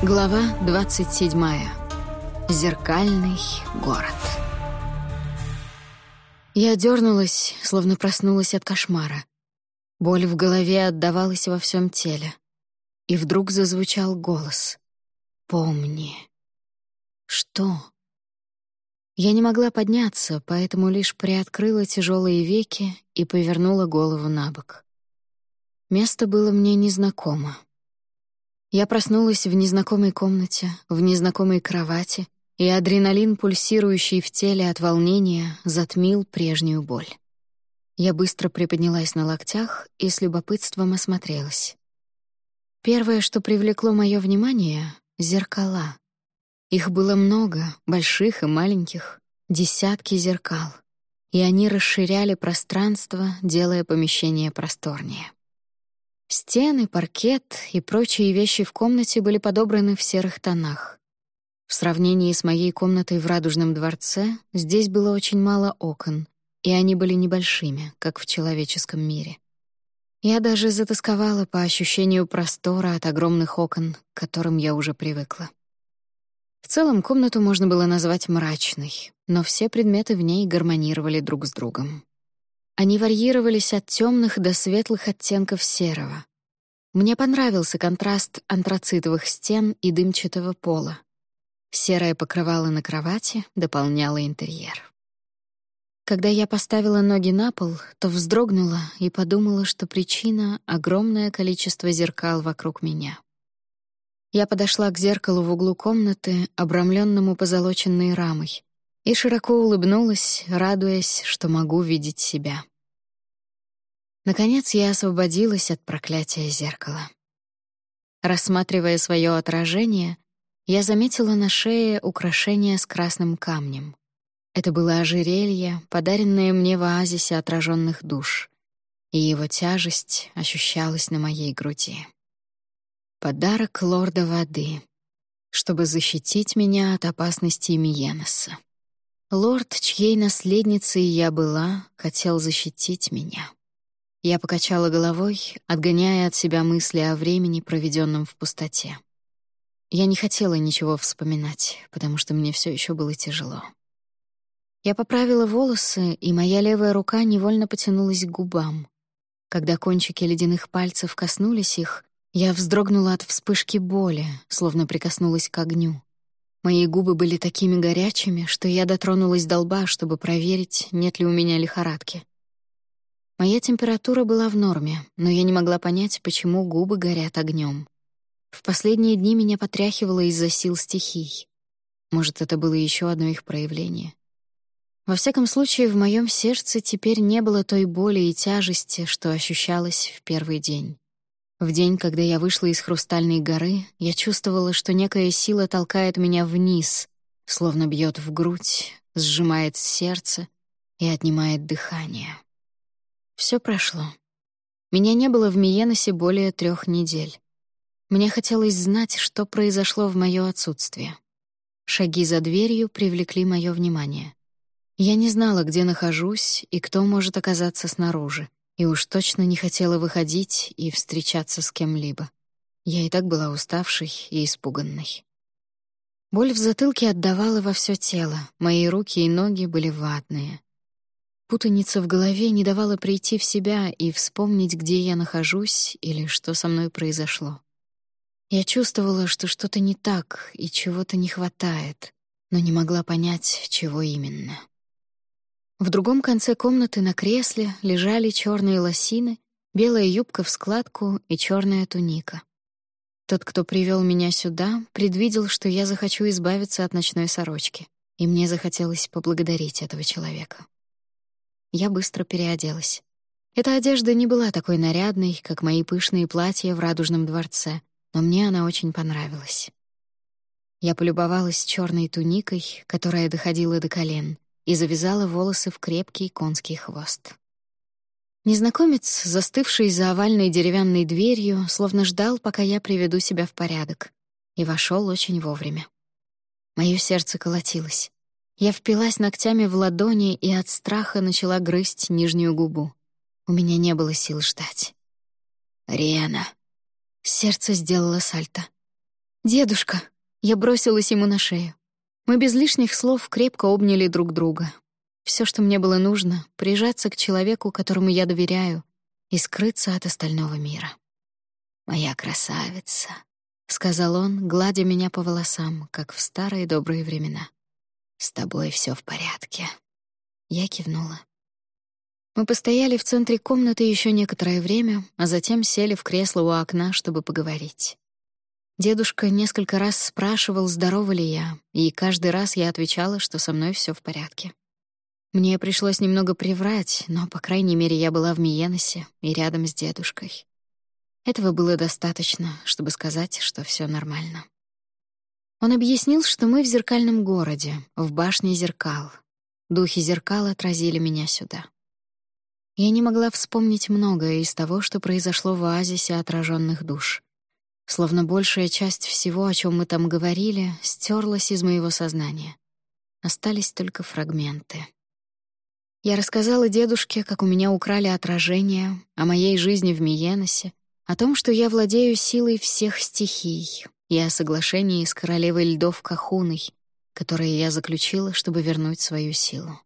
Глава 27. Зеркальный город. Я дернулась, словно проснулась от кошмара. Боль в голове отдавалась во всем теле. И вдруг зазвучал голос. «Помни». «Что?» Я не могла подняться, поэтому лишь приоткрыла тяжелые веки и повернула голову на бок. Место было мне незнакомо. Я проснулась в незнакомой комнате, в незнакомой кровати, и адреналин, пульсирующий в теле от волнения, затмил прежнюю боль. Я быстро приподнялась на локтях и с любопытством осмотрелась. Первое, что привлекло мое внимание — зеркала. Их было много, больших и маленьких, десятки зеркал, и они расширяли пространство, делая помещение просторнее. Стены, паркет и прочие вещи в комнате были подобраны в серых тонах. В сравнении с моей комнатой в Радужном дворце здесь было очень мало окон, и они были небольшими, как в человеческом мире. Я даже затасковала по ощущению простора от огромных окон, к которым я уже привыкла. В целом комнату можно было назвать мрачной, но все предметы в ней гармонировали друг с другом. Они варьировались от темных до светлых оттенков серого. Мне понравился контраст антрацитовых стен и дымчатого пола. Серое покрывало на кровати дополняло интерьер. Когда я поставила ноги на пол, то вздрогнула и подумала, что причина — огромное количество зеркал вокруг меня. Я подошла к зеркалу в углу комнаты, обрамленному позолоченной рамой, и широко улыбнулась, радуясь, что могу видеть себя. Наконец я освободилась от проклятия зеркала. Рассматривая свое отражение, я заметила на шее украшение с красным камнем. Это было ожерелье, подаренное мне в оазисе отраженных душ, и его тяжесть ощущалась на моей груди. Подарок лорда воды, чтобы защитить меня от опасности Миеноса. Лорд, чьей наследницей я была, хотел защитить меня. Я покачала головой, отгоняя от себя мысли о времени, проведенном в пустоте. Я не хотела ничего вспоминать, потому что мне все еще было тяжело. Я поправила волосы, и моя левая рука невольно потянулась к губам. Когда кончики ледяных пальцев коснулись их, я вздрогнула от вспышки боли, словно прикоснулась к огню. Мои губы были такими горячими, что я дотронулась до лба, чтобы проверить, нет ли у меня лихорадки. Моя температура была в норме, но я не могла понять, почему губы горят огнем. В последние дни меня потряхивало из-за сил стихий. Может, это было еще одно их проявление. Во всяком случае, в моем сердце теперь не было той боли и тяжести, что ощущалось в первый день. В день, когда я вышла из Хрустальной горы, я чувствовала, что некая сила толкает меня вниз, словно бьет в грудь, сжимает сердце и отнимает дыхание. Все прошло. Меня не было в Миеносе более трех недель. Мне хотелось знать, что произошло в моё отсутствие. Шаги за дверью привлекли моё внимание. Я не знала, где нахожусь и кто может оказаться снаружи, и уж точно не хотела выходить и встречаться с кем-либо. Я и так была уставшей и испуганной. Боль в затылке отдавала во всё тело, мои руки и ноги были ватные. Путаница в голове не давала прийти в себя и вспомнить, где я нахожусь или что со мной произошло. Я чувствовала, что что-то не так и чего-то не хватает, но не могла понять, чего именно. В другом конце комнаты на кресле лежали черные лосины, белая юбка в складку и черная туника. Тот, кто привел меня сюда, предвидел, что я захочу избавиться от ночной сорочки, и мне захотелось поблагодарить этого человека. Я быстро переоделась. Эта одежда не была такой нарядной, как мои пышные платья в Радужном дворце, но мне она очень понравилась. Я полюбовалась черной туникой, которая доходила до колен, и завязала волосы в крепкий конский хвост. Незнакомец, застывший за овальной деревянной дверью, словно ждал, пока я приведу себя в порядок, и вошел очень вовремя. Моё сердце колотилось. Я впилась ногтями в ладони и от страха начала грызть нижнюю губу. У меня не было сил ждать. «Риана». Сердце сделало сальто. «Дедушка!» Я бросилась ему на шею. Мы без лишних слов крепко обняли друг друга. Все, что мне было нужно — прижаться к человеку, которому я доверяю, и скрыться от остального мира. «Моя красавица», — сказал он, гладя меня по волосам, как в старые добрые времена. «С тобой все в порядке». Я кивнула. Мы постояли в центре комнаты еще некоторое время, а затем сели в кресло у окна, чтобы поговорить. Дедушка несколько раз спрашивал, здорова ли я, и каждый раз я отвечала, что со мной все в порядке. Мне пришлось немного приврать, но, по крайней мере, я была в Миеносе и рядом с дедушкой. Этого было достаточно, чтобы сказать, что все нормально. Он объяснил, что мы в зеркальном городе, в башне зеркал. Духи зеркал отразили меня сюда. Я не могла вспомнить многое из того, что произошло в оазисе отраженных душ. Словно большая часть всего, о чем мы там говорили, стерлась из моего сознания. Остались только фрагменты. Я рассказала дедушке, как у меня украли отражение, о моей жизни в Миеносе, о том, что я владею силой всех стихий, и о соглашении с королевой льдов Кахуной, которое я заключила, чтобы вернуть свою силу.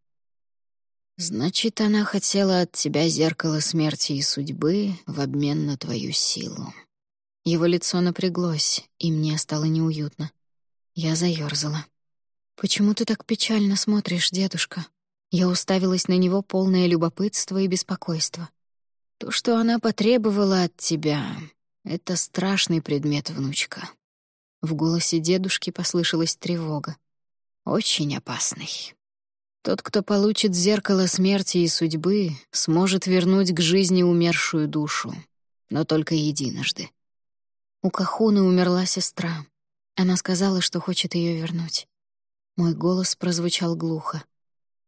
Значит, она хотела от тебя зеркало смерти и судьбы в обмен на твою силу. Его лицо напряглось, и мне стало неуютно. Я заёрзала. «Почему ты так печально смотришь, дедушка?» Я уставилась на него полное любопытство и беспокойство. «То, что она потребовала от тебя, — это страшный предмет, внучка». В голосе дедушки послышалась тревога. «Очень опасный. Тот, кто получит зеркало смерти и судьбы, сможет вернуть к жизни умершую душу, но только единожды. У Кахуны умерла сестра. Она сказала, что хочет ее вернуть. Мой голос прозвучал глухо.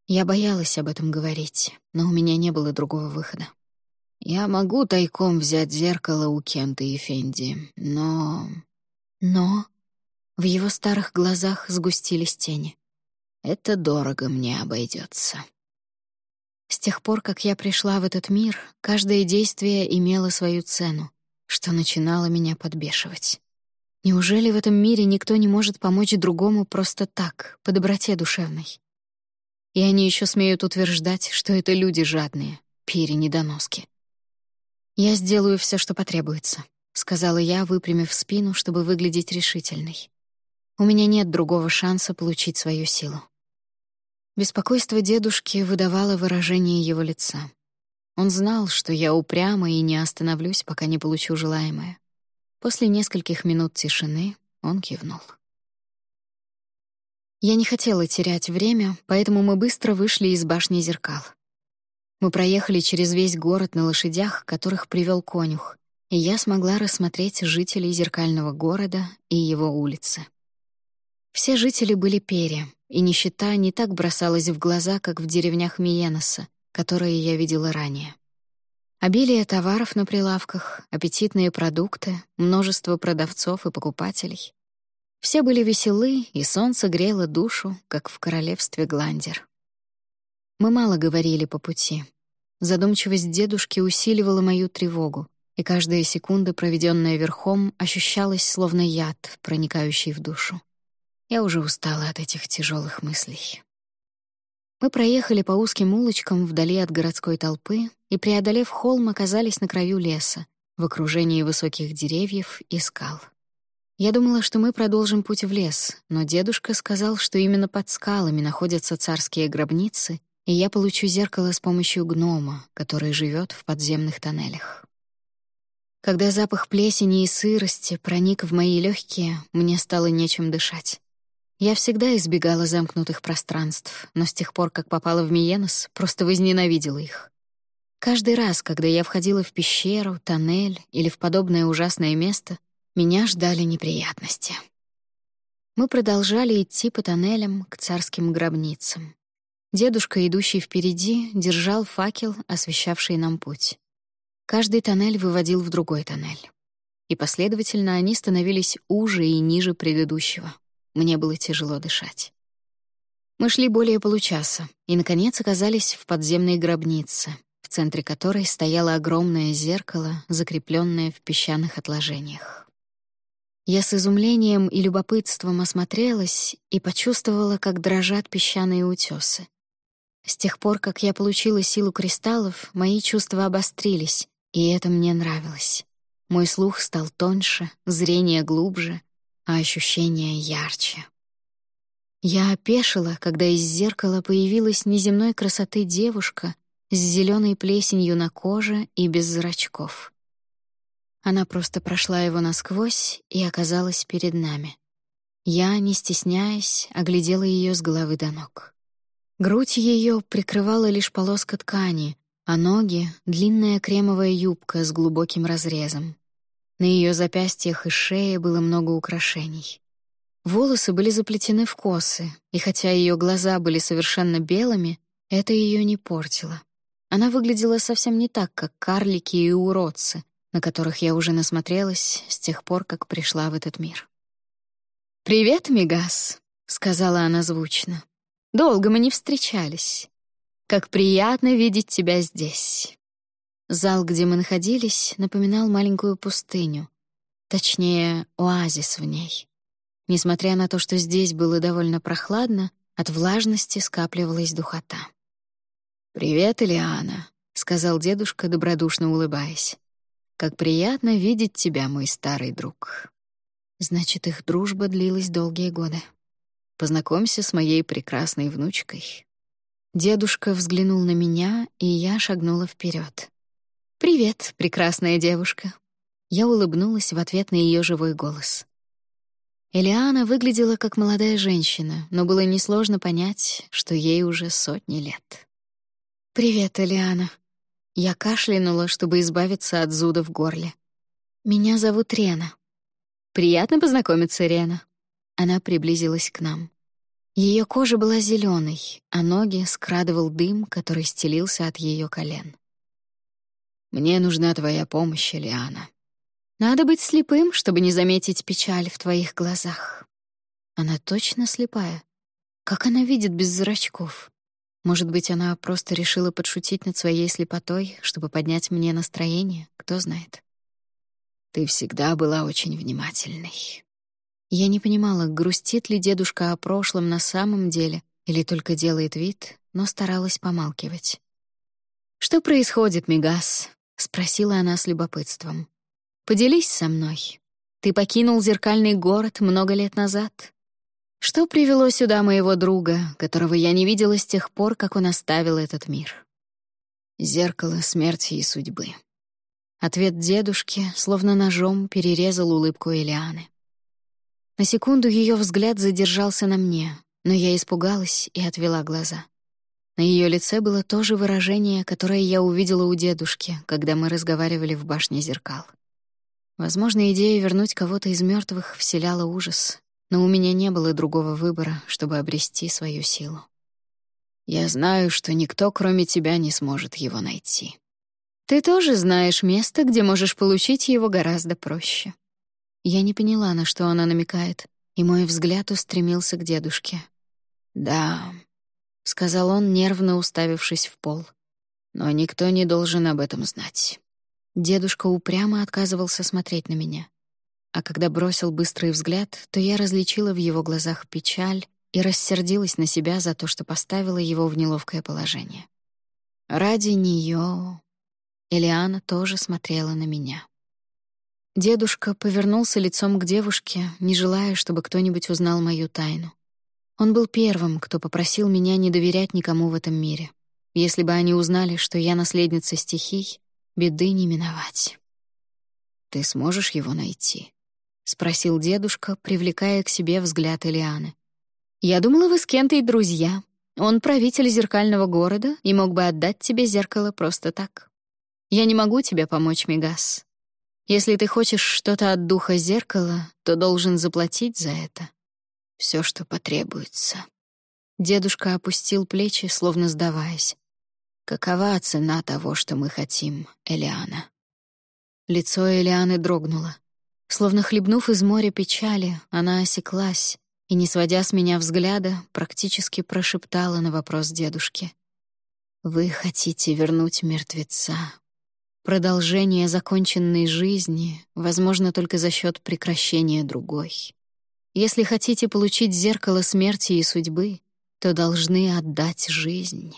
Я боялась об этом говорить, но у меня не было другого выхода. Я могу тайком взять зеркало у Кента и Фенди, но... Но... В его старых глазах сгустились тени. Это дорого мне обойдется. С тех пор, как я пришла в этот мир, каждое действие имело свою цену, что начинало меня подбешивать. Неужели в этом мире никто не может помочь другому просто так, по доброте душевной? И они еще смеют утверждать, что это люди жадные, пири-недоноски. «Я сделаю все, что потребуется», — сказала я, выпрямив спину, чтобы выглядеть решительной. «У меня нет другого шанса получить свою силу». Беспокойство дедушки выдавало выражение его лица. Он знал, что я упряма и не остановлюсь, пока не получу желаемое. После нескольких минут тишины он кивнул. Я не хотела терять время, поэтому мы быстро вышли из башни зеркал. Мы проехали через весь город на лошадях, которых привел конюх, и я смогла рассмотреть жителей зеркального города и его улицы. Все жители были перья, и нищета не так бросалась в глаза, как в деревнях Миеноса, которые я видела ранее. Обилие товаров на прилавках, аппетитные продукты, множество продавцов и покупателей. Все были веселы, и солнце грело душу, как в королевстве Гландер. Мы мало говорили по пути. Задумчивость дедушки усиливала мою тревогу, и каждая секунда, проведенная верхом, ощущалась словно яд, проникающий в душу. Я уже устала от этих тяжелых мыслей. Мы проехали по узким улочкам вдали от городской толпы и, преодолев холм, оказались на краю леса, в окружении высоких деревьев и скал. Я думала, что мы продолжим путь в лес, но дедушка сказал, что именно под скалами находятся царские гробницы, и я получу зеркало с помощью гнома, который живет в подземных тоннелях. Когда запах плесени и сырости проник в мои легкие, мне стало нечем дышать. Я всегда избегала замкнутых пространств, но с тех пор, как попала в Миенос, просто возненавидела их. Каждый раз, когда я входила в пещеру, тоннель или в подобное ужасное место, меня ждали неприятности. Мы продолжали идти по тоннелям к царским гробницам. Дедушка, идущий впереди, держал факел, освещавший нам путь. Каждый тоннель выводил в другой тоннель. И последовательно они становились уже и ниже предыдущего. Мне было тяжело дышать. Мы шли более получаса и, наконец, оказались в подземной гробнице, в центре которой стояло огромное зеркало, закрепленное в песчаных отложениях. Я с изумлением и любопытством осмотрелась и почувствовала, как дрожат песчаные утёсы. С тех пор, как я получила силу кристаллов, мои чувства обострились, и это мне нравилось. Мой слух стал тоньше, зрение глубже, а ощущения ярче. Я опешила, когда из зеркала появилась неземной красоты девушка с зеленой плесенью на коже и без зрачков. Она просто прошла его насквозь и оказалась перед нами. Я, не стесняясь, оглядела ее с головы до ног. Грудь ее прикрывала лишь полоска ткани, а ноги — длинная кремовая юбка с глубоким разрезом. На ее запястьях и шее было много украшений. Волосы были заплетены в косы, и хотя ее глаза были совершенно белыми, это ее не портило. Она выглядела совсем не так, как карлики и уродцы, на которых я уже насмотрелась с тех пор, как пришла в этот мир. «Привет, Мигас», — сказала она звучно. «Долго мы не встречались. Как приятно видеть тебя здесь». Зал, где мы находились, напоминал маленькую пустыню, точнее, оазис в ней. Несмотря на то, что здесь было довольно прохладно, от влажности скапливалась духота. «Привет, Илиана», — сказал дедушка, добродушно улыбаясь. Как приятно видеть тебя, мой старый друг. Значит, их дружба длилась долгие годы. Познакомься с моей прекрасной внучкой. Дедушка взглянул на меня, и я шагнула вперед. Привет, прекрасная девушка. Я улыбнулась в ответ на ее живой голос. Элиана выглядела как молодая женщина, но было несложно понять, что ей уже сотни лет. «Привет, Элиана», я кашлянула, чтобы избавиться от зуда в горле. «Меня зовут Рена». «Приятно познакомиться, Рена». Она приблизилась к нам. Ее кожа была зеленой, а ноги скрадывал дым, который стелился от ее колен. «Мне нужна твоя помощь, Лиана. Надо быть слепым, чтобы не заметить печаль в твоих глазах. Она точно слепая. Как она видит без зрачков?» Может быть, она просто решила подшутить над своей слепотой, чтобы поднять мне настроение, кто знает. Ты всегда была очень внимательной. Я не понимала, грустит ли дедушка о прошлом на самом деле или только делает вид, но старалась помалкивать. «Что происходит, Мигас?» — спросила она с любопытством. «Поделись со мной. Ты покинул зеркальный город много лет назад. Что привело сюда моего друга, которого я не видела с тех пор, как он оставил этот мир? Зеркало смерти и судьбы. Ответ дедушки словно ножом перерезал улыбку Элианы. На секунду ее взгляд задержался на мне, но я испугалась и отвела глаза. На ее лице было то же выражение, которое я увидела у дедушки, когда мы разговаривали в башне зеркал. Возможно, идея вернуть кого-то из мертвых вселяла ужас, но у меня не было другого выбора, чтобы обрести свою силу. Я знаю, что никто, кроме тебя, не сможет его найти. Ты тоже знаешь место, где можешь получить его гораздо проще. Я не поняла, на что она намекает, и мой взгляд устремился к дедушке. «Да», — сказал он, нервно уставившись в пол. «Но никто не должен об этом знать». Дедушка упрямо отказывался смотреть на меня а когда бросил быстрый взгляд, то я различила в его глазах печаль и рассердилась на себя за то, что поставила его в неловкое положение. Ради нее Элиана тоже смотрела на меня. Дедушка повернулся лицом к девушке, не желая, чтобы кто-нибудь узнал мою тайну. Он был первым, кто попросил меня не доверять никому в этом мире. Если бы они узнали, что я наследница стихий, беды не миновать. «Ты сможешь его найти?» — спросил дедушка, привлекая к себе взгляд Элианы. «Я думала, вы с Кентой друзья. Он правитель зеркального города и мог бы отдать тебе зеркало просто так. Я не могу тебе помочь, Мигас. Если ты хочешь что-то от духа зеркала, то должен заплатить за это. Все, что потребуется». Дедушка опустил плечи, словно сдаваясь. «Какова цена того, что мы хотим, Элиана?» Лицо Элианы дрогнуло. Словно хлебнув из моря печали, она осеклась и, не сводя с меня взгляда, практически прошептала на вопрос дедушки. «Вы хотите вернуть мертвеца?» продолжение законченной жизни возможно только за счет прекращения другой. Если хотите получить зеркало смерти и судьбы, то должны отдать жизнь.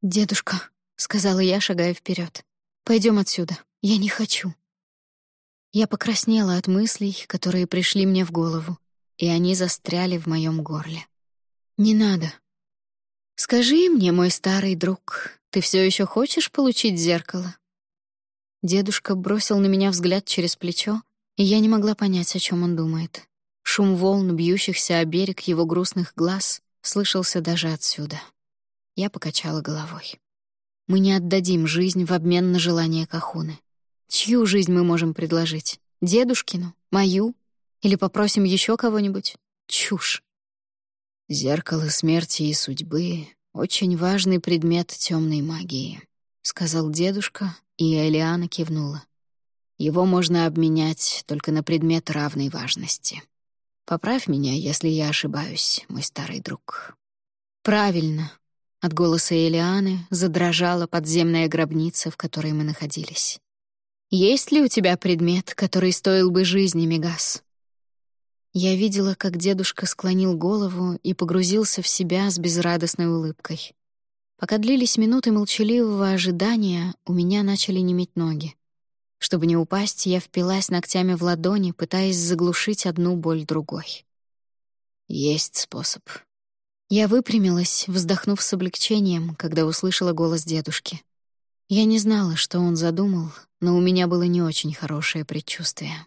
«Дедушка», — сказала я, шагая вперед, — «пойдем отсюда. Я не хочу». Я покраснела от мыслей, которые пришли мне в голову, и они застряли в моем горле. «Не надо», «Скажи мне, мой старый друг, ты все еще хочешь получить зеркало?» Дедушка бросил на меня взгляд через плечо, и я не могла понять, о чем он думает. Шум волн, бьющихся о берег его грустных глаз, слышался даже отсюда. Я покачала головой. Мы не отдадим жизнь в обмен на желание Кахуны. Чью жизнь мы можем предложить? Дедушкину? Мою? Или попросим еще кого-нибудь? Чушь. «Зеркало смерти и судьбы — очень важный предмет темной магии», — сказал дедушка, и Элиана кивнула. «Его можно обменять только на предмет равной важности. Поправь меня, если я ошибаюсь, мой старый друг». «Правильно», — от голоса Элианы задрожала подземная гробница, в которой мы находились. «Есть ли у тебя предмет, который стоил бы жизни, Мегас?» Я видела, как дедушка склонил голову и погрузился в себя с безрадостной улыбкой. Пока длились минуты молчаливого ожидания, у меня начали неметь ноги. Чтобы не упасть, я впилась ногтями в ладони, пытаясь заглушить одну боль другой. Есть способ. Я выпрямилась, вздохнув с облегчением, когда услышала голос дедушки. Я не знала, что он задумал, но у меня было не очень хорошее предчувствие.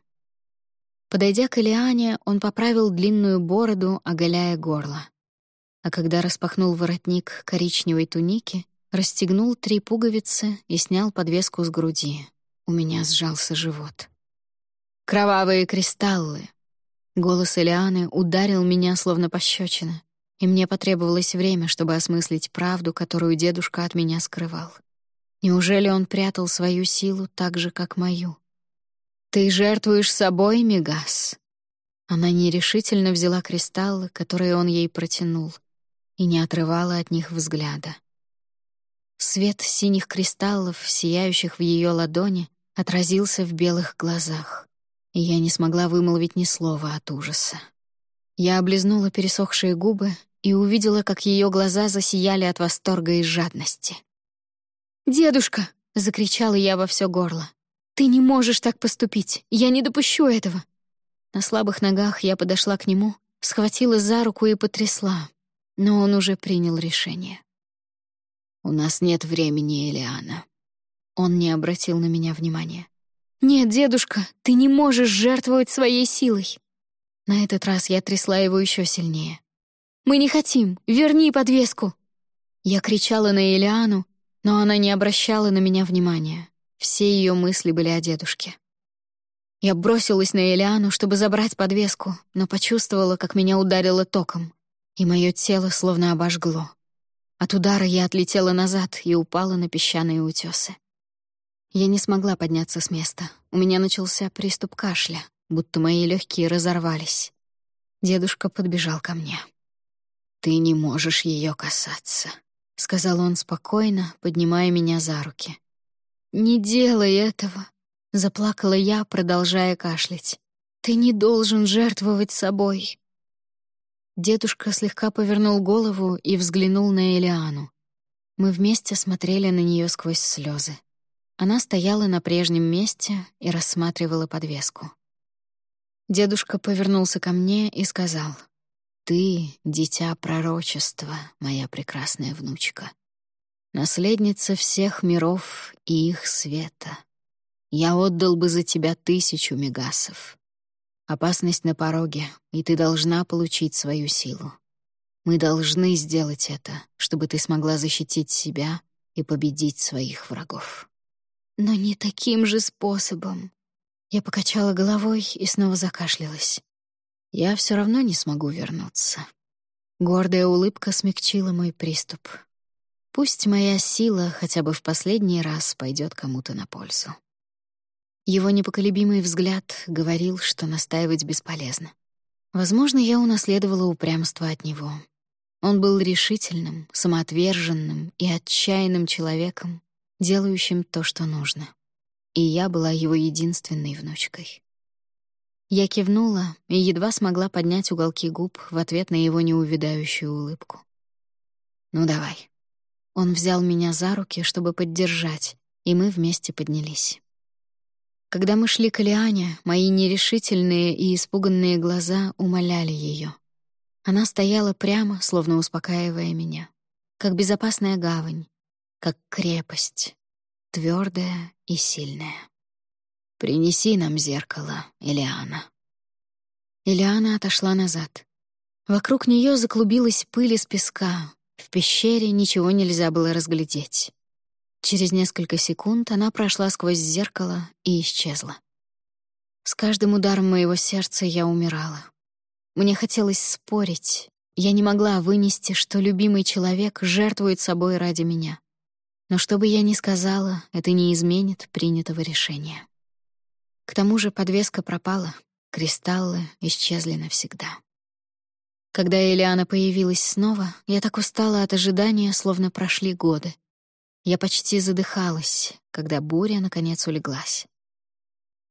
Подойдя к Элиане, он поправил длинную бороду, оголяя горло. А когда распахнул воротник коричневой туники, расстегнул три пуговицы и снял подвеску с груди. У меня сжался живот. «Кровавые кристаллы!» Голос Элианы ударил меня словно пощечина, и мне потребовалось время, чтобы осмыслить правду, которую дедушка от меня скрывал. Неужели он прятал свою силу так же, как мою? «Ты жертвуешь собой, Мегас?» Она нерешительно взяла кристаллы, которые он ей протянул, и не отрывала от них взгляда. Свет синих кристаллов, сияющих в ее ладони, отразился в белых глазах, и я не смогла вымолвить ни слова от ужаса. Я облизнула пересохшие губы и увидела, как ее глаза засияли от восторга и жадности. «Дедушка!» — закричала я во все горло. «Ты не можешь так поступить! Я не допущу этого!» На слабых ногах я подошла к нему, схватила за руку и потрясла, но он уже принял решение. «У нас нет времени, Элиана». Он не обратил на меня внимания. «Нет, дедушка, ты не можешь жертвовать своей силой!» На этот раз я трясла его еще сильнее. «Мы не хотим! Верни подвеску!» Я кричала на Элиану, но она не обращала на меня внимания. Все ее мысли были о дедушке. Я бросилась на Элиану, чтобы забрать подвеску, но почувствовала, как меня ударило током, и мое тело словно обожгло. От удара я отлетела назад и упала на песчаные утесы. Я не смогла подняться с места. У меня начался приступ кашля, будто мои легкие разорвались. Дедушка подбежал ко мне. «Ты не можешь ее касаться», — сказал он спокойно, поднимая меня за руки. «Не делай этого», — заплакала я, продолжая кашлять. «Ты не должен жертвовать собой». Дедушка слегка повернул голову и взглянул на Элиану. Мы вместе смотрели на нее сквозь слезы. Она стояла на прежнем месте и рассматривала подвеску. Дедушка повернулся ко мне и сказал, «Ты — дитя пророчества, моя прекрасная внучка наследница всех миров и их света. Я отдал бы за тебя тысячу мегасов. Опасность на пороге, и ты должна получить свою силу. Мы должны сделать это, чтобы ты смогла защитить себя и победить своих врагов. Но не таким же способом. Я покачала головой и снова закашлялась. Я все равно не смогу вернуться. Гордая улыбка смягчила мой приступ. Пусть моя сила хотя бы в последний раз пойдет кому-то на пользу. Его непоколебимый взгляд говорил, что настаивать бесполезно. Возможно, я унаследовала упрямство от него. Он был решительным, самоотверженным и отчаянным человеком, делающим то, что нужно. и я была его единственной внучкой. Я кивнула и едва смогла поднять уголки губ в ответ на его неувидающую улыбку. «Ну давай». Он взял меня за руки, чтобы поддержать, и мы вместе поднялись. Когда мы шли к Лиане, мои нерешительные и испуганные глаза умоляли ее. Она стояла прямо, словно успокаивая меня, как безопасная гавань, как крепость, твердая и сильная. «Принеси нам зеркало, Элиана». Элиана отошла назад. Вокруг нее заклубилась пыль из песка. В пещере ничего нельзя было разглядеть. Через несколько секунд она прошла сквозь зеркало и исчезла. С каждым ударом моего сердца я умирала. Мне хотелось спорить. Я не могла вынести, что любимый человек жертвует собой ради меня. Но что бы я ни сказала, это не изменит принятого решения. К тому же подвеска пропала, кристаллы исчезли навсегда. Когда Элиана появилась снова, я так устала от ожидания, словно прошли годы. Я почти задыхалась, когда буря наконец улеглась.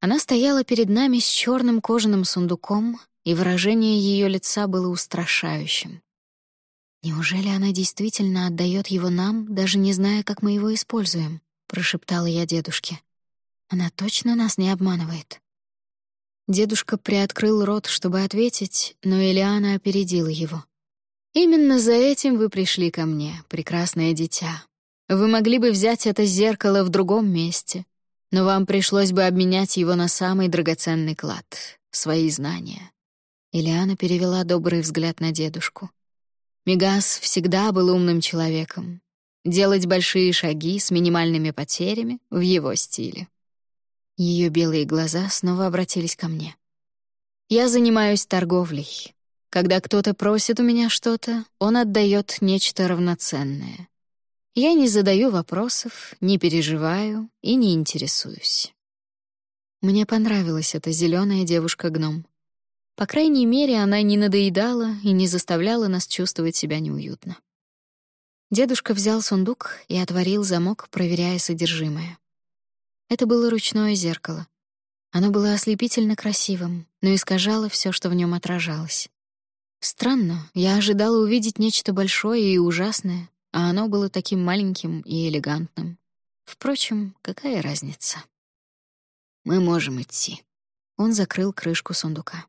Она стояла перед нами с черным кожаным сундуком, и выражение ее лица было устрашающим. «Неужели она действительно отдает его нам, даже не зная, как мы его используем?» — прошептала я дедушке. «Она точно нас не обманывает?» Дедушка приоткрыл рот, чтобы ответить, но Элиана опередила его. «Именно за этим вы пришли ко мне, прекрасное дитя. Вы могли бы взять это зеркало в другом месте, но вам пришлось бы обменять его на самый драгоценный клад — свои знания. Ильяна перевела добрый взгляд на дедушку. Мегас всегда был умным человеком. Делать большие шаги с минимальными потерями в его стиле. Ее белые глаза снова обратились ко мне. «Я занимаюсь торговлей. Когда кто-то просит у меня что-то, он отдает нечто равноценное. Я не задаю вопросов, не переживаю и не интересуюсь». Мне понравилась эта зеленая девушка-гном. По крайней мере, она не надоедала и не заставляла нас чувствовать себя неуютно. Дедушка взял сундук и отворил замок, проверяя содержимое. Это было ручное зеркало. Оно было ослепительно красивым, но искажало все, что в нем отражалось. Странно, я ожидала увидеть нечто большое и ужасное, а оно было таким маленьким и элегантным. Впрочем, какая разница? Мы можем идти. Он закрыл крышку сундука.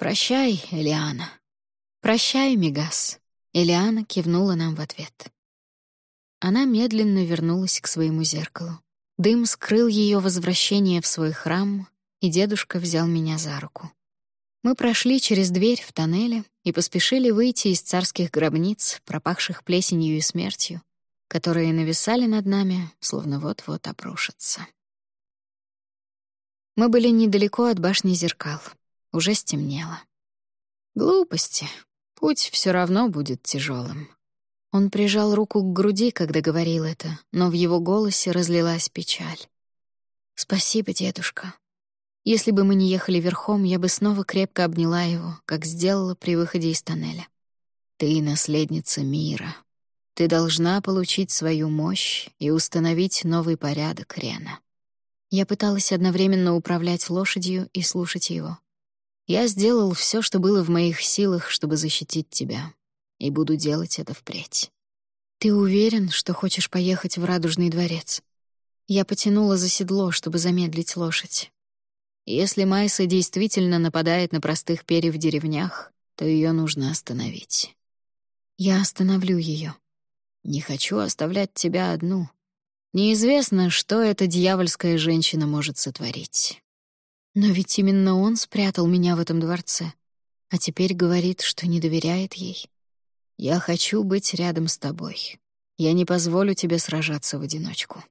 «Прощай, Элиана». «Прощай, Мегас». Элиана кивнула нам в ответ. Она медленно вернулась к своему зеркалу. Дым скрыл ее возвращение в свой храм, и дедушка взял меня за руку. Мы прошли через дверь в тоннеле и поспешили выйти из царских гробниц, пропахших плесенью и смертью, которые нависали над нами, словно вот-вот обрушатся. Мы были недалеко от башни зеркал. Уже стемнело. Глупости. Путь все равно будет тяжелым. Он прижал руку к груди, когда говорил это, но в его голосе разлилась печаль. «Спасибо, дедушка. Если бы мы не ехали верхом, я бы снова крепко обняла его, как сделала при выходе из тоннеля. Ты наследница мира. Ты должна получить свою мощь и установить новый порядок, Рена». Я пыталась одновременно управлять лошадью и слушать его. Я сделал все, что было в моих силах, чтобы защитить тебя, и буду делать это впредь. Ты уверен, что хочешь поехать в Радужный дворец? Я потянула за седло, чтобы замедлить лошадь. Если Майса действительно нападает на простых перьев в деревнях, то ее нужно остановить. Я остановлю ее. Не хочу оставлять тебя одну. Неизвестно, что эта дьявольская женщина может сотворить. Но ведь именно он спрятал меня в этом дворце, а теперь говорит, что не доверяет ей. Я хочу быть рядом с тобой. Я не позволю тебе сражаться в одиночку.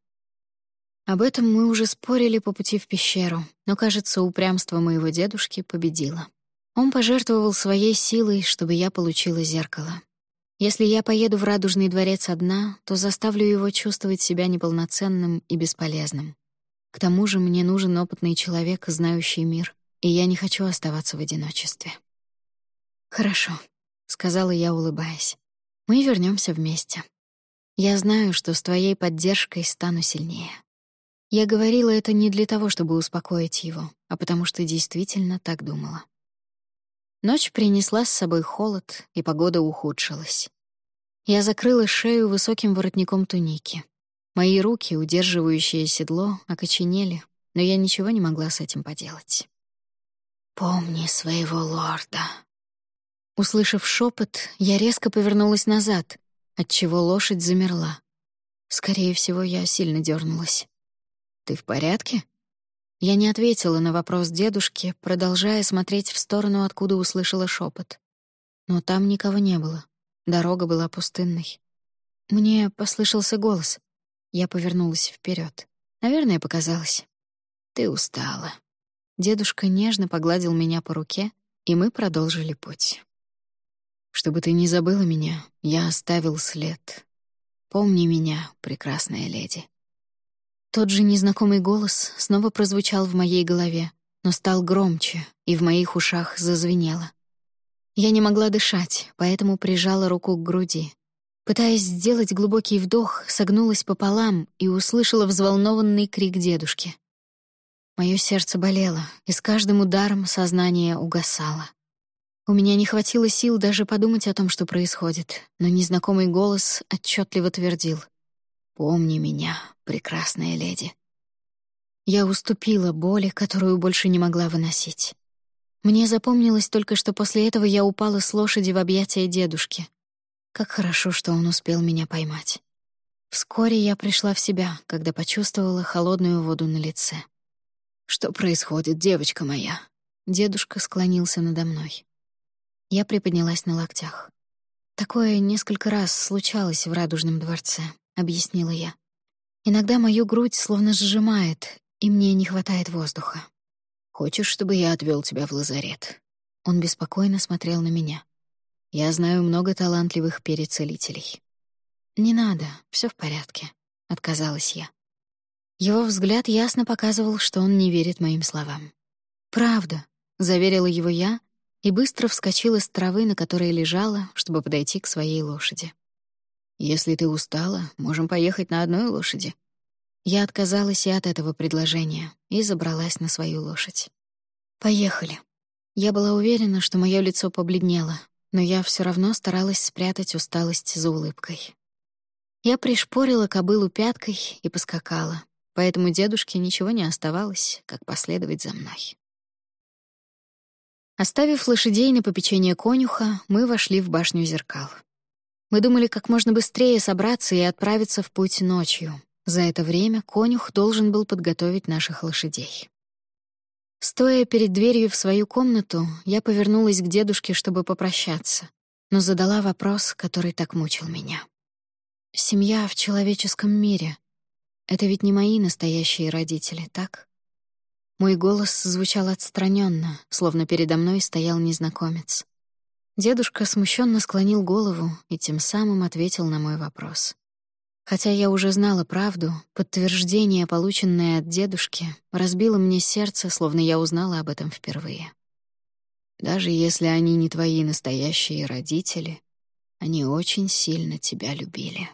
Об этом мы уже спорили по пути в пещеру, но, кажется, упрямство моего дедушки победило. Он пожертвовал своей силой, чтобы я получила зеркало. Если я поеду в Радужный дворец одна, то заставлю его чувствовать себя неполноценным и бесполезным. К тому же мне нужен опытный человек, знающий мир, и я не хочу оставаться в одиночестве. «Хорошо», — сказала я, улыбаясь. «Мы вернемся вместе. Я знаю, что с твоей поддержкой стану сильнее». Я говорила это не для того, чтобы успокоить его, а потому что действительно так думала. Ночь принесла с собой холод, и погода ухудшилась. Я закрыла шею высоким воротником туники. Мои руки, удерживающие седло, окоченели, но я ничего не могла с этим поделать. «Помни своего лорда». Услышав шепот, я резко повернулась назад, отчего лошадь замерла. Скорее всего, я сильно дернулась. «Ты в порядке?» Я не ответила на вопрос дедушки, продолжая смотреть в сторону, откуда услышала шепот. Но там никого не было. Дорога была пустынной. Мне послышался голос. Я повернулась вперед. Наверное, показалось. «Ты устала». Дедушка нежно погладил меня по руке, и мы продолжили путь. «Чтобы ты не забыла меня, я оставил след. Помни меня, прекрасная леди». Тот же незнакомый голос снова прозвучал в моей голове, но стал громче, и в моих ушах зазвенело. Я не могла дышать, поэтому прижала руку к груди. Пытаясь сделать глубокий вдох, согнулась пополам и услышала взволнованный крик дедушки. Моё сердце болело, и с каждым ударом сознание угасало. У меня не хватило сил даже подумать о том, что происходит, но незнакомый голос отчетливо твердил — Помни меня, прекрасная леди. Я уступила боли, которую больше не могла выносить. Мне запомнилось только, что после этого я упала с лошади в объятия дедушки. Как хорошо, что он успел меня поймать. Вскоре я пришла в себя, когда почувствовала холодную воду на лице. «Что происходит, девочка моя?» Дедушка склонился надо мной. Я приподнялась на локтях. Такое несколько раз случалось в Радужном дворце, объяснила я. Иногда мою грудь словно сжимает, и мне не хватает воздуха. Хочешь, чтобы я отвел тебя в лазарет? Он беспокойно смотрел на меня. Я знаю много талантливых перецелителей. Не надо, все в порядке, отказалась я. Его взгляд ясно показывал, что он не верит моим словам. «Правда», — заверила его я и быстро вскочила с травы, на которой лежала, чтобы подойти к своей лошади. «Если ты устала, можем поехать на одной лошади». Я отказалась и от этого предложения и забралась на свою лошадь. «Поехали». Я была уверена, что мое лицо побледнело, но я все равно старалась спрятать усталость за улыбкой. Я пришпорила кобылу пяткой и поскакала, поэтому дедушке ничего не оставалось, как последовать за мной. Оставив лошадей на попечение конюха, мы вошли в башню зеркал. Мы думали как можно быстрее собраться и отправиться в путь ночью. За это время конюх должен был подготовить наших лошадей. Стоя перед дверью в свою комнату, я повернулась к дедушке, чтобы попрощаться, но задала вопрос, который так мучил меня. «Семья в человеческом мире — это ведь не мои настоящие родители, так?» Мой голос звучал отстраненно, словно передо мной стоял незнакомец. Дедушка смущенно склонил голову и тем самым ответил на мой вопрос. Хотя я уже знала правду, подтверждение, полученное от дедушки, разбило мне сердце, словно я узнала об этом впервые. Даже если они не твои настоящие родители, они очень сильно тебя любили.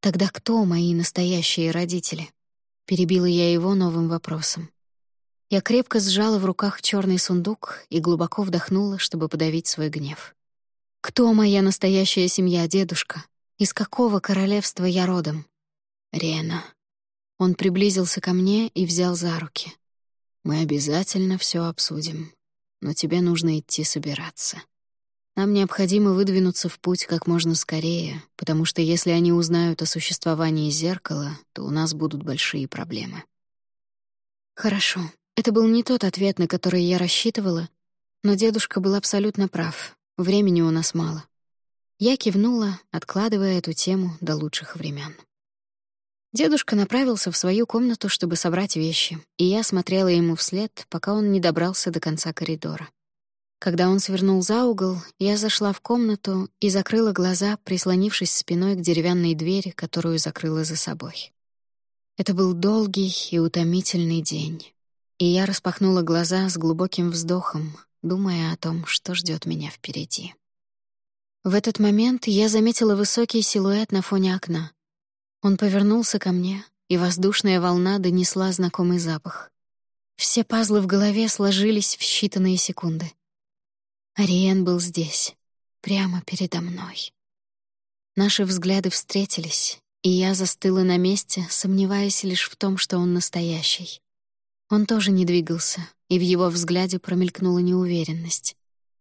Тогда кто мои настоящие родители? Перебила я его новым вопросом. Я крепко сжала в руках черный сундук и глубоко вдохнула, чтобы подавить свой гнев. «Кто моя настоящая семья, дедушка? Из какого королевства я родом?» «Рена». Он приблизился ко мне и взял за руки. «Мы обязательно все обсудим, но тебе нужно идти собираться. Нам необходимо выдвинуться в путь как можно скорее, потому что если они узнают о существовании зеркала, то у нас будут большие проблемы». «Хорошо», это был не тот ответ, на который я рассчитывала, но дедушка был абсолютно прав. Времени у нас мало. Я кивнула, откладывая эту тему до лучших времен. Дедушка направился в свою комнату, чтобы собрать вещи, и я смотрела ему вслед, пока он не добрался до конца коридора. Когда он свернул за угол, я зашла в комнату и закрыла глаза, прислонившись спиной к деревянной двери, которую закрыла за собой. Это был долгий и утомительный день и я распахнула глаза с глубоким вздохом, думая о том, что ждет меня впереди. В этот момент я заметила высокий силуэт на фоне окна. Он повернулся ко мне, и воздушная волна донесла знакомый запах. Все пазлы в голове сложились в считанные секунды. Ариен был здесь, прямо передо мной. Наши взгляды встретились, и я застыла на месте, сомневаясь лишь в том, что он настоящий. Он тоже не двигался, и в его взгляде промелькнула неуверенность.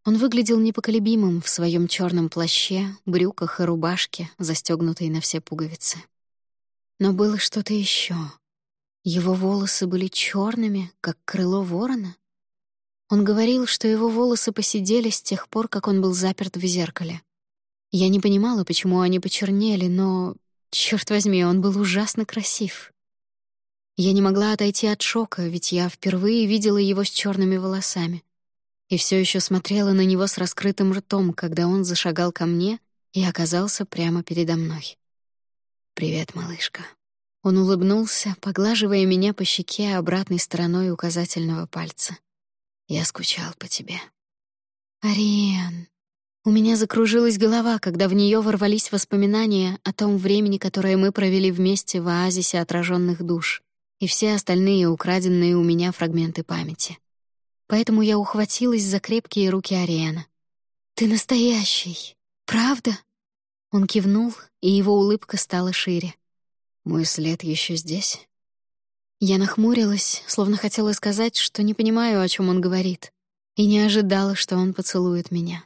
Он выглядел непоколебимым в своем черном плаще, брюках и рубашке, застегнутой на все пуговицы. Но было что-то еще. Его волосы были черными, как крыло ворона. Он говорил, что его волосы посидели с тех пор, как он был заперт в зеркале. Я не понимала, почему они почернели, но, черт возьми, он был ужасно красив. Я не могла отойти от шока, ведь я впервые видела его с черными волосами. И все еще смотрела на него с раскрытым ртом, когда он зашагал ко мне и оказался прямо передо мной. «Привет, малышка». Он улыбнулся, поглаживая меня по щеке обратной стороной указательного пальца. «Я скучал по тебе». «Ариен». У меня закружилась голова, когда в нее ворвались воспоминания о том времени, которое мы провели вместе в оазисе отраженных душ, и все остальные украденные у меня фрагменты памяти. Поэтому я ухватилась за крепкие руки Ариэна. «Ты настоящий, правда?» Он кивнул, и его улыбка стала шире. «Мой след еще здесь?» Я нахмурилась, словно хотела сказать, что не понимаю, о чем он говорит, и не ожидала, что он поцелует меня.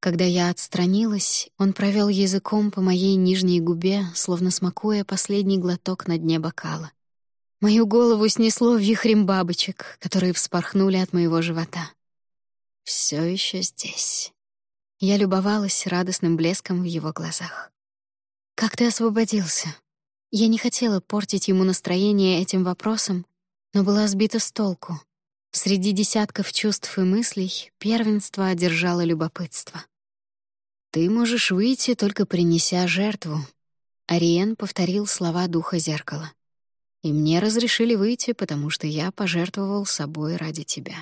Когда я отстранилась, он провел языком по моей нижней губе, словно смакуя последний глоток на дне бокала. Мою голову снесло вихрем бабочек, которые вспорхнули от моего живота. Все еще здесь. Я любовалась радостным блеском в его глазах. «Как ты освободился?» Я не хотела портить ему настроение этим вопросом, но была сбита с толку. Среди десятков чувств и мыслей первенство одержало любопытство. «Ты можешь выйти, только принеся жертву», — Ариен повторил слова духа зеркала. «И мне разрешили выйти, потому что я пожертвовал собой ради тебя».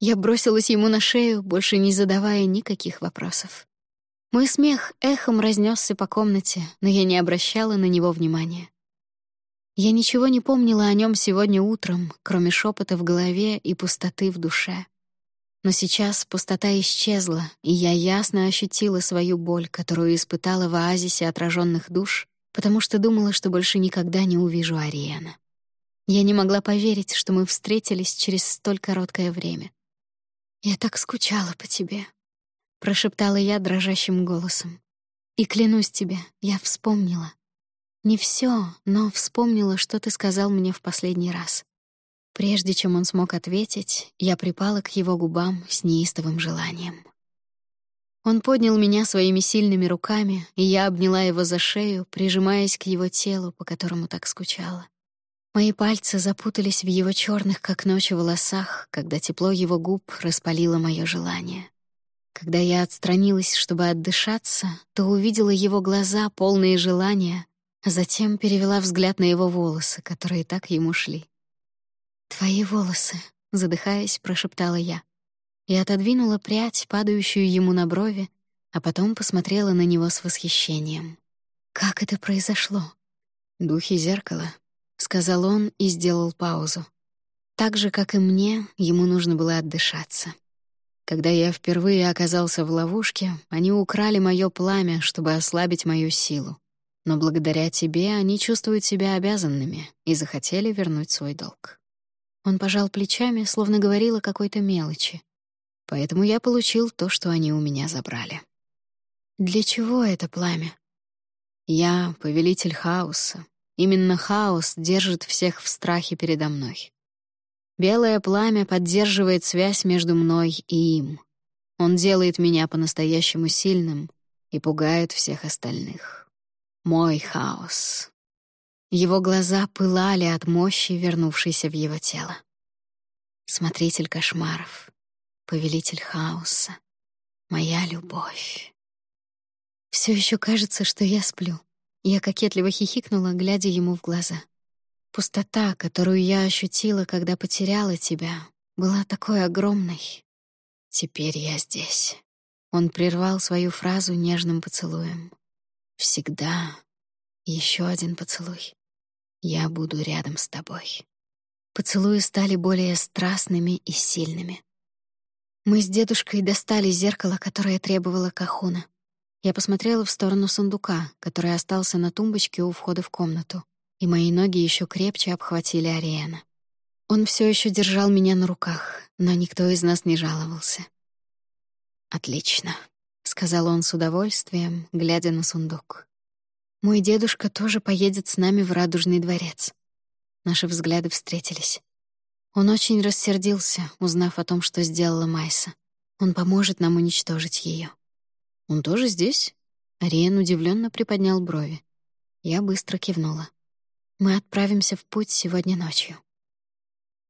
Я бросилась ему на шею, больше не задавая никаких вопросов. Мой смех эхом разнесся по комнате, но я не обращала на него внимания. Я ничего не помнила о нем сегодня утром, кроме шепота в голове и пустоты в душе. Но сейчас пустота исчезла, и я ясно ощутила свою боль, которую испытала в оазисе отраженных душ, потому что думала, что больше никогда не увижу Ариэна. Я не могла поверить, что мы встретились через столь короткое время. «Я так скучала по тебе», — прошептала я дрожащим голосом. «И клянусь тебе, я вспомнила. Не все, но вспомнила, что ты сказал мне в последний раз. Прежде чем он смог ответить, я припала к его губам с неистовым желанием. Он поднял меня своими сильными руками, и я обняла его за шею, прижимаясь к его телу, по которому так скучала. Мои пальцы запутались в его черных, как ночь, волосах, когда тепло его губ распалило мое желание. Когда я отстранилась, чтобы отдышаться, то увидела его глаза, полные желания, а затем перевела взгляд на его волосы, которые так ему шли. «Твои волосы», — задыхаясь, прошептала я. И отодвинула прядь, падающую ему на брови, а потом посмотрела на него с восхищением. «Как это произошло?» «Духи зеркала», — сказал он и сделал паузу. Так же, как и мне, ему нужно было отдышаться. Когда я впервые оказался в ловушке, они украли моё пламя, чтобы ослабить мою силу. Но благодаря тебе они чувствуют себя обязанными и захотели вернуть свой долг. Он пожал плечами, словно говорил о какой-то мелочи. Поэтому я получил то, что они у меня забрали. Для чего это пламя? Я — повелитель хаоса, Именно хаос держит всех в страхе передо мной. Белое пламя поддерживает связь между мной и им. Он делает меня по-настоящему сильным и пугает всех остальных. Мой хаос. Его глаза пылали от мощи, вернувшейся в его тело. Смотритель кошмаров, повелитель хаоса, моя любовь. Все еще кажется, что я сплю. Я кокетливо хихикнула, глядя ему в глаза. Пустота, которую я ощутила, когда потеряла тебя, была такой огромной. Теперь я здесь. Он прервал свою фразу нежным поцелуем. Всегда. Еще один поцелуй. Я буду рядом с тобой. Поцелуи стали более страстными и сильными. Мы с дедушкой достали зеркало, которое требовало Кахуна. Я посмотрела в сторону сундука, который остался на тумбочке у входа в комнату, и мои ноги еще крепче обхватили Ариэна. Он все еще держал меня на руках, но никто из нас не жаловался. «Отлично», — сказал он с удовольствием, глядя на сундук. «Мой дедушка тоже поедет с нами в Радужный дворец». Наши взгляды встретились. Он очень рассердился, узнав о том, что сделала Майса. Он поможет нам уничтожить ее. «Он тоже здесь?» Ариен удивленно приподнял брови. Я быстро кивнула. «Мы отправимся в путь сегодня ночью».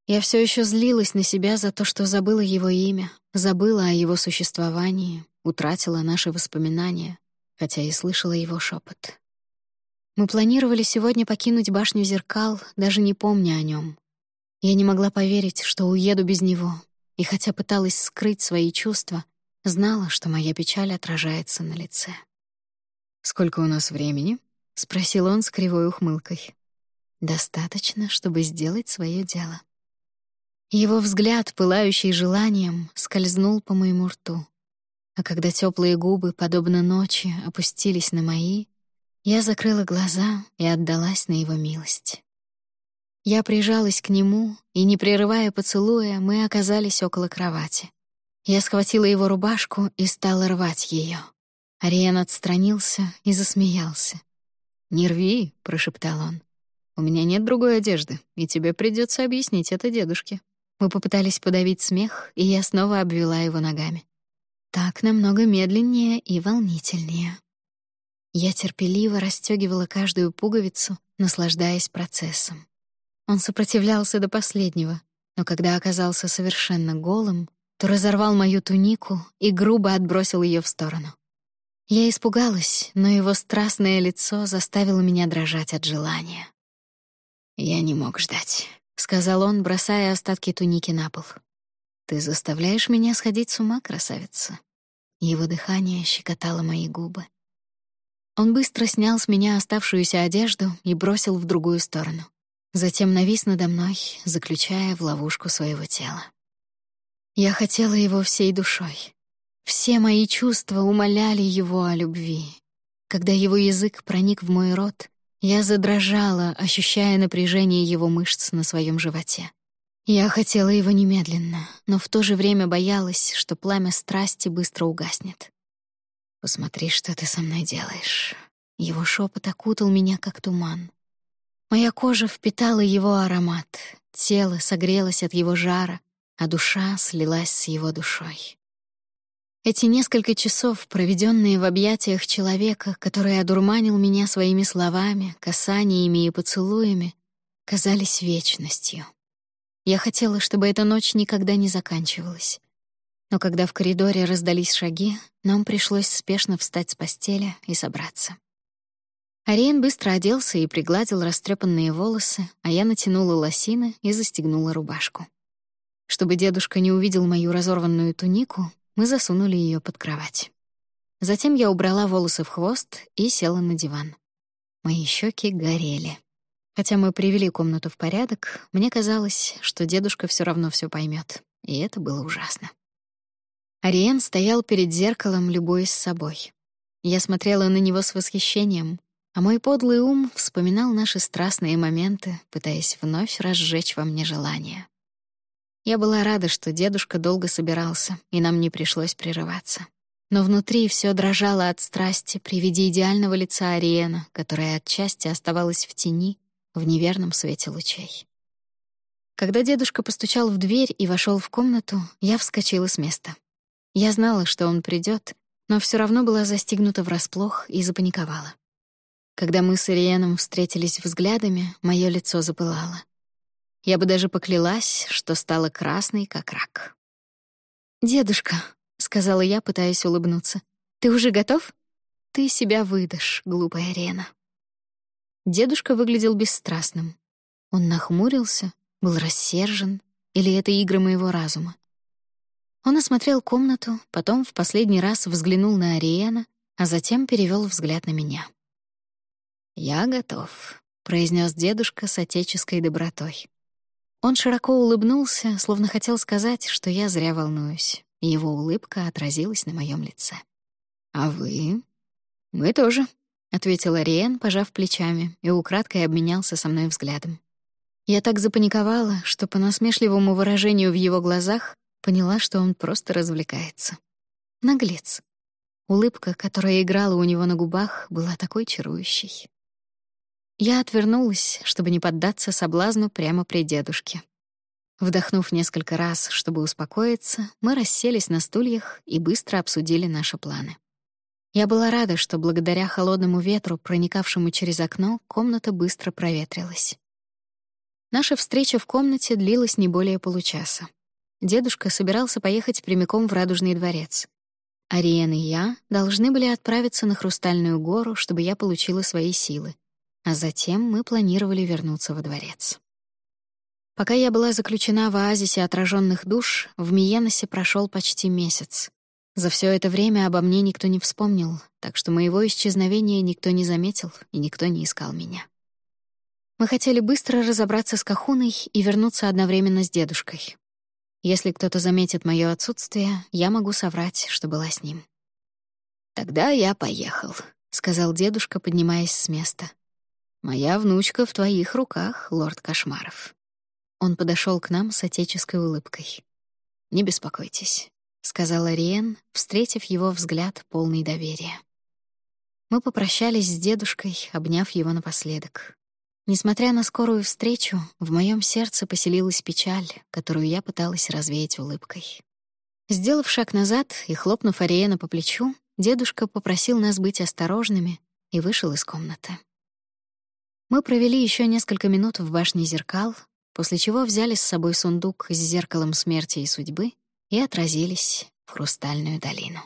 Я все еще злилась на себя за то, что забыла его имя, забыла о его существовании, утратила наши воспоминания, хотя и слышала его шепот. Мы планировали сегодня покинуть башню зеркал, даже не помня о нем. Я не могла поверить, что уеду без него, и хотя пыталась скрыть свои чувства, знала, что моя печаль отражается на лице. «Сколько у нас времени?» — спросил он с кривой ухмылкой. «Достаточно, чтобы сделать свое дело». Его взгляд, пылающий желанием, скользнул по моему рту. А когда теплые губы, подобно ночи, опустились на мои, я закрыла глаза и отдалась на его милость. Я прижалась к нему, и, не прерывая поцелуя, мы оказались около кровати. Я схватила его рубашку и стала рвать ее. Ариен отстранился и засмеялся. «Не рви», — прошептал он. «У меня нет другой одежды, и тебе придется объяснить это дедушке». Мы попытались подавить смех, и я снова обвела его ногами. Так намного медленнее и волнительнее. Я терпеливо расстёгивала каждую пуговицу, наслаждаясь процессом. Он сопротивлялся до последнего, но когда оказался совершенно голым, то разорвал мою тунику и грубо отбросил ее в сторону. Я испугалась, но его страстное лицо заставило меня дрожать от желания. Я не мог ждать. — сказал он, бросая остатки туники на пол. «Ты заставляешь меня сходить с ума, красавица». Его дыхание щекотало мои губы. Он быстро снял с меня оставшуюся одежду и бросил в другую сторону. Затем навис надо мной, заключая в ловушку своего тела. Я хотела его всей душой. Все мои чувства умоляли его о любви. Когда его язык проник в мой рот, я задрожала, ощущая напряжение его мышц на своем животе. Я хотела его немедленно, но в то же время боялась, что пламя страсти быстро угаснет. «Посмотри, что ты со мной делаешь». Его шепот окутал меня, как туман. Моя кожа впитала его аромат, тело согрелось от его жара, а душа слилась с его душой. Эти несколько часов, проведенные в объятиях человека, который одурманил меня своими словами, касаниями и поцелуями, казались вечностью. Я хотела, чтобы эта ночь никогда не заканчивалась. Но когда в коридоре раздались шаги, нам пришлось спешно встать с постели и собраться. Ариен быстро оделся и пригладил растрепанные волосы, а я натянула лосины и застегнула рубашку. Чтобы дедушка не увидел мою разорванную тунику, мы засунули ее под кровать. Затем я убрала волосы в хвост и села на диван. Мои щеки горели. Хотя мы привели комнату в порядок, мне казалось, что дедушка все равно все поймет, и это было ужасно. Ариен стоял перед зеркалом, любуясь собой. Я смотрела на него с восхищением, а мой подлый ум вспоминал наши страстные моменты, пытаясь вновь разжечь во мне желание. Я была рада, что дедушка долго собирался, и нам не пришлось прерываться. Но внутри все дрожало от страсти при виде идеального лица Ариена, которое отчасти оставалось в тени, в неверном свете лучей. Когда дедушка постучал в дверь и вошел в комнату, я вскочила с места. Я знала, что он придет, но все равно была застигнута врасплох и запаниковала. Когда мы с Ариеном встретились взглядами, мое лицо запылало. Я бы даже поклялась, что стала красной, как рак. «Дедушка», — сказала я, пытаясь улыбнуться, — «ты уже готов? Ты себя выдашь, глупая Рена». Дедушка выглядел бесстрастным. Он нахмурился, был рассержен, или это игры моего разума. Он осмотрел комнату, потом в последний раз взглянул на Ариэна, а затем перевел взгляд на меня. «Я готов», произнес дедушка с отеческой добротой. Он широко улыбнулся, словно хотел сказать, что я зря волнуюсь, его улыбка отразилась на моем лице. «А вы?» «Мы тоже», — ответила Риен, пожав плечами, и украдкой обменялся со мной взглядом. Я так запаниковала, что по насмешливому выражению в его глазах поняла, что он просто развлекается. Наглец. Улыбка, которая играла у него на губах, была такой чарующей. Я отвернулась, чтобы не поддаться соблазну прямо при дедушке. Вдохнув несколько раз, чтобы успокоиться, мы расселись на стульях и быстро обсудили наши планы. Я была рада, что благодаря холодному ветру, проникавшему через окно, комната быстро проветрилась. Наша встреча в комнате длилась не более получаса. Дедушка собирался поехать прямиком в Радужный дворец. Ариен и я должны были отправиться на Хрустальную гору, чтобы я получила свои силы а затем мы планировали вернуться во дворец. Пока я была заключена в оазисе отраженных душ, в Миеносе прошел почти месяц. За все это время обо мне никто не вспомнил, так что моего исчезновения никто не заметил и никто не искал меня. Мы хотели быстро разобраться с Кахуной и вернуться одновременно с дедушкой. Если кто-то заметит мое отсутствие, я могу соврать, что была с ним. «Тогда я поехал», — сказал дедушка, поднимаясь с места. Моя внучка в твоих руках, лорд Кошмаров. Он подошел к нам с отеческой улыбкой. Не беспокойтесь, сказала Риен, встретив его взгляд полный доверия. Мы попрощались с дедушкой, обняв его напоследок. Несмотря на скорую встречу, в моем сердце поселилась печаль, которую я пыталась развеять улыбкой. Сделав шаг назад и хлопнув Ариена по плечу, дедушка попросил нас быть осторожными и вышел из комнаты. Мы провели еще несколько минут в башне зеркал, после чего взяли с собой сундук с зеркалом смерти и судьбы и отразились в хрустальную долину.